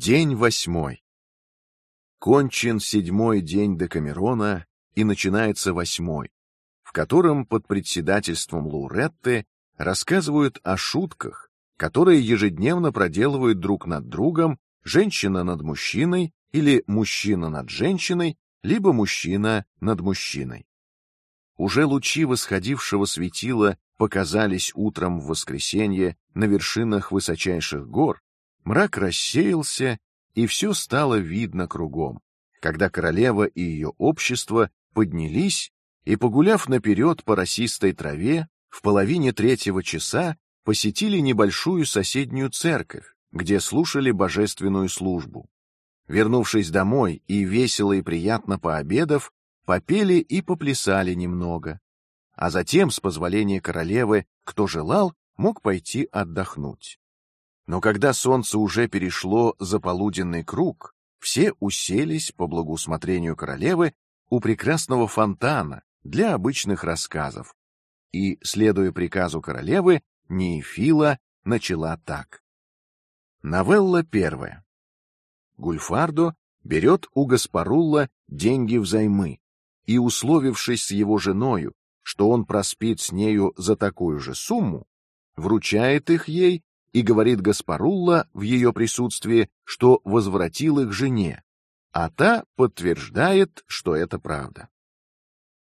День восьмой. Кончен седьмой день Декамерона и начинается восьмой, в котором под председательством Лауретты рассказывают о шутках, которые ежедневно проделывают друг над другом женщина над мужчиной или мужчина над женщиной, либо мужчина над мужчиной. Уже лучи восходившего светила показались утром в воскресенье на вершинах высочайших гор, Мрак рассеялся, и все стало видно кругом, когда королева и ее общество поднялись и, погуляв наперед по росистой траве, в половине третьего часа посетили небольшую соседнюю церковь, где слушали божественную службу. Вернувшись домой и весело и приятно пообедав, попели и поплясали немного, а затем, с позволения королевы, кто желал, мог пойти отдохнуть. Но когда солнце уже перешло за полуденный круг, все уселись по благоусмотрению королевы у прекрасного фонтана для обычных рассказов. И, следуя приказу королевы, Неефила начала так: Новелла первая. Гульфардо берет у Гаспарулла деньги взаймы и, условившись с его женою, что он проспит с нею за такую же сумму, вручает их ей и говорит Гаспарулла в ее присутствии, что возвратил их жене, а та подтверждает, что это правда.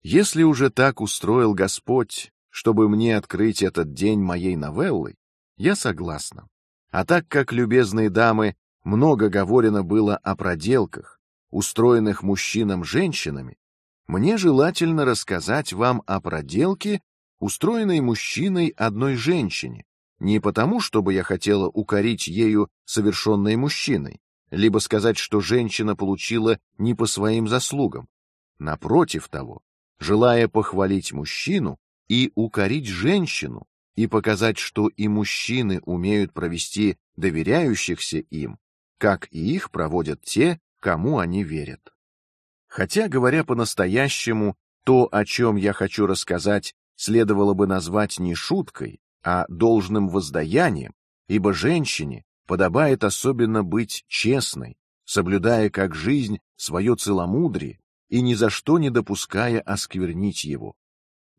Если уже так устроил Господь, чтобы мне открыть этот день моей новеллы, я согласна. А так как любезные дамы много говорено было о проделках, устроенных мужчинам женщинами, мне желательно рассказать вам о проделке, устроенной мужчиной одной женщине, не потому, чтобы я хотела укорить ею совершенное мужчиной, либо сказать, что женщина получила не по своим заслугам. Напротив того, желая похвалить мужчину и укорить женщину и показать, что и мужчины умеют провести доверяющихся им, как и их проводят те, кому они верят. Хотя, говоря по-настоящему, то, о чем я хочу рассказать, следовало бы назвать не шуткой, а должным воздаянием, ибо женщине подобает особенно быть честной, соблюдая как жизнь свое целомудрие и ни за что не допуская осквернить его.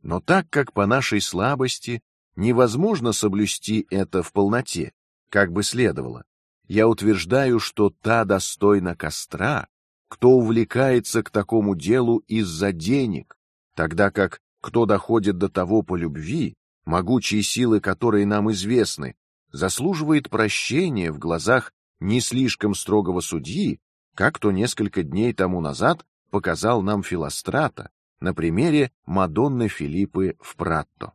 Но так как по нашей слабости невозможно соблюсти это в полноте, как бы следовало, я утверждаю, что та достойна костра, кто увлекается к такому делу из-за денег, тогда как кто доходит до того по любви, могучие силы, которые нам известны, заслуживает прощения в глазах не слишком строгого судьи, как то несколько дней тому назад показал нам Филострата на примере Мадонны Филиппы в Пратто.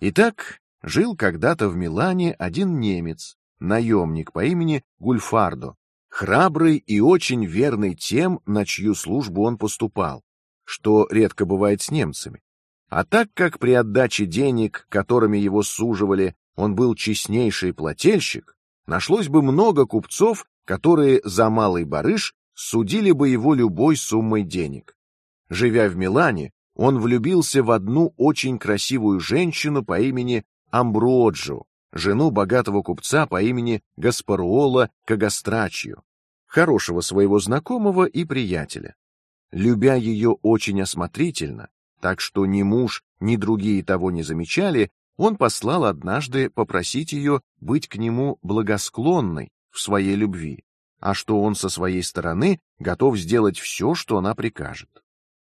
Итак, жил когда-то в Милане один немец, наемник по имени Гульфардо, храбрый и очень верный тем, на чью службу он поступал, что редко бывает с немцами. А так как при отдаче денег, которыми его суживали, он был честнейший плательщик, нашлось бы много купцов, которые за малый барыш судили бы его любой суммой денег. Живя в Милане, он влюбился в одну очень красивую женщину по имени Амброджо, жену богатого купца по имени Гаспаруола Кагастрачио, хорошего своего знакомого и приятеля. Любя ее очень осмотрительно, так что ни муж, ни другие того не замечали, он послал однажды попросить ее быть к нему благосклонной в своей любви, а что он со своей стороны готов сделать все, что она прикажет.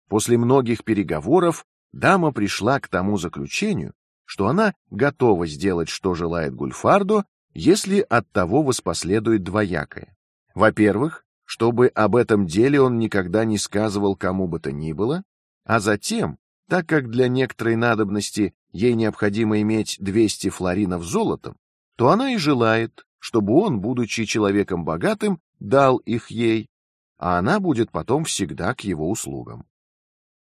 После многих переговоров дама пришла к тому заключению, что она готова сделать, что желает Гульфардо, если от того воспоследует двоякое. Во-первых, чтобы об этом деле он никогда не сказывал кому бы то ни было, а затем, так как для некоторой надобности ей необходимо иметь 200 флоринов золотом, то она и желает, чтобы он, будучи человеком богатым, дал их ей, а она будет потом всегда к его услугам.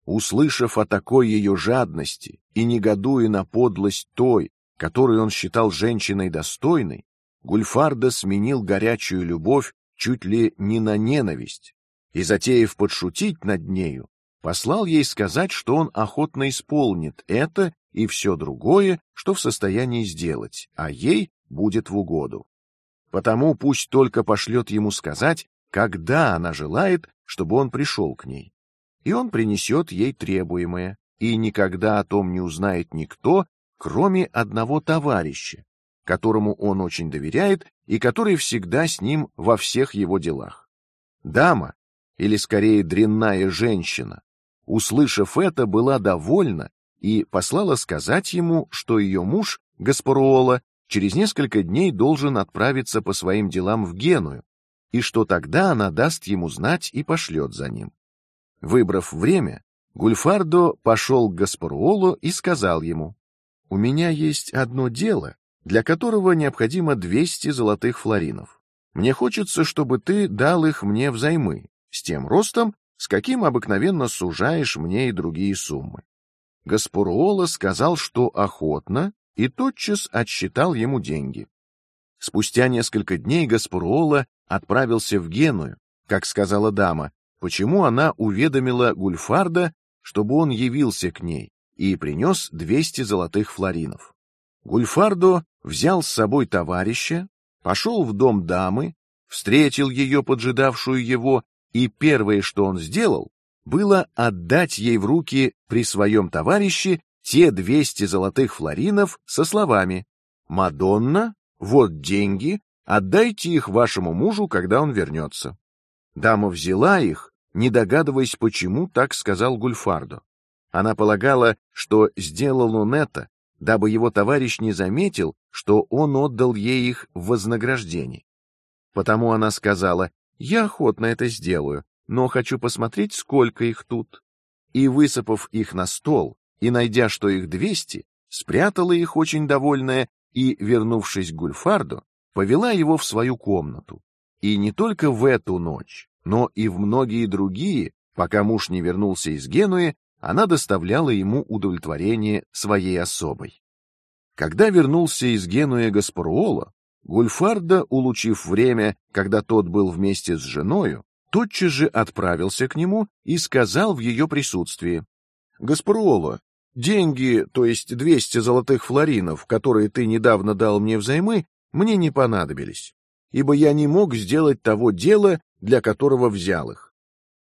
Услышав о такой ее жадности и негодуя на подлость той, которую он считал женщиной достойной, Гульфарда сменил горячую любовь чуть ли не на ненависть и затеяв подшутить над нею, послал ей сказать, что он охотно исполнит это и все другое, что в состоянии сделать, а ей будет в угоду. потому пусть только пошлет ему сказать, когда она желает, чтобы он пришел к ней, и он принесет ей требуемое, и никогда о том не узнает никто, кроме одного товарища, которому он очень доверяет и который всегда с ним во всех его делах. Дама, или скорее дрянная женщина, услышав это, была довольна и послала сказать ему, что ее муж Гаспаруола через несколько дней должен отправиться по своим делам в Геную, и что тогда она даст ему знать и пошлет за ним. Выбрав время, Гульфардо пошел к Гаспаруолу и сказал ему: "У меня есть одно дело, для которого необходимо 200 золотых флоринов. Мне хочется, чтобы ты дал их мне взаймы, с тем ростом, с каким обыкновенно сужаешь мне и другие суммы. Гаспаруола сказал, что охотно, и тотчас отсчитал ему деньги. Спустя несколько дней Гаспаруола отправился в Геную, как сказала дама, почему она уведомила Гульфарда, чтобы он явился к ней и принес двести золотых флоринов. Гульфардо взял с собой товарища, пошел в дом дамы, встретил ее поджидавшую его и первое, что он сделал, было отдать ей в руки при своем товарище те двести золотых флоринов со словами: "Мадонна, вот деньги, отдайте их вашему мужу, когда он вернется". Дама взяла их, не догадываясь, почему так сказал Гульфардо. Она полагала, что сделал он это, дабы его товарищ не заметил, что он отдал ей их в вознаграждение. Потому она сказала: я охотно это сделаю, но хочу посмотреть, сколько их тут. И высыпав их на стол и найдя, что их двести, спрятала их очень довольная и, вернувшись к Гульфарду, повела его в свою комнату. И не только в эту ночь, но и в многие другие, пока муж не вернулся из Генуи, она доставляла ему удовлетворение своей особой. Когда вернулся из Генуи Гаспаруола, Гульфарда, улучив время, когда тот был вместе с женою, тотчас же отправился к нему и сказал в ее присутствии: Гаспаруоло, деньги, то есть двести золотых флоринов, которые ты недавно дал мне взаймы, мне не понадобились, ибо я не мог сделать того дела, для которого взял их.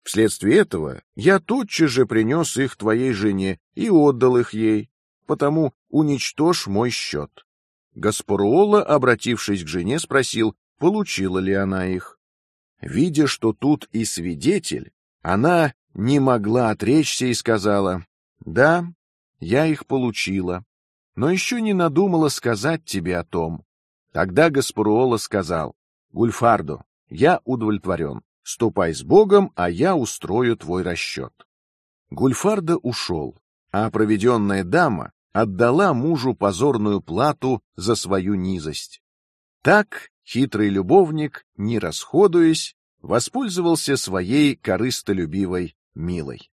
Вследствие этого я тотчас же принес их твоей жене и отдал их ей, потому уничтожь мой счет. Гаспаруола, обратившись к жене, спросил, получила ли она их. Видя, что тут и свидетель, она не могла отречься и сказала: "Да, я их получила, но еще не надумала сказать тебе о том". Тогда Гаспаруола сказал: "Гульфардо, я удовлетворен. Ступай с Богом, а я устрою твой расчет". Гульфардо ушел, а проведенная дама отдала мужу позорную плату за свою низость. Так хитрый любовник, не расходуясь, воспользовался своей корыстолюбивой милой.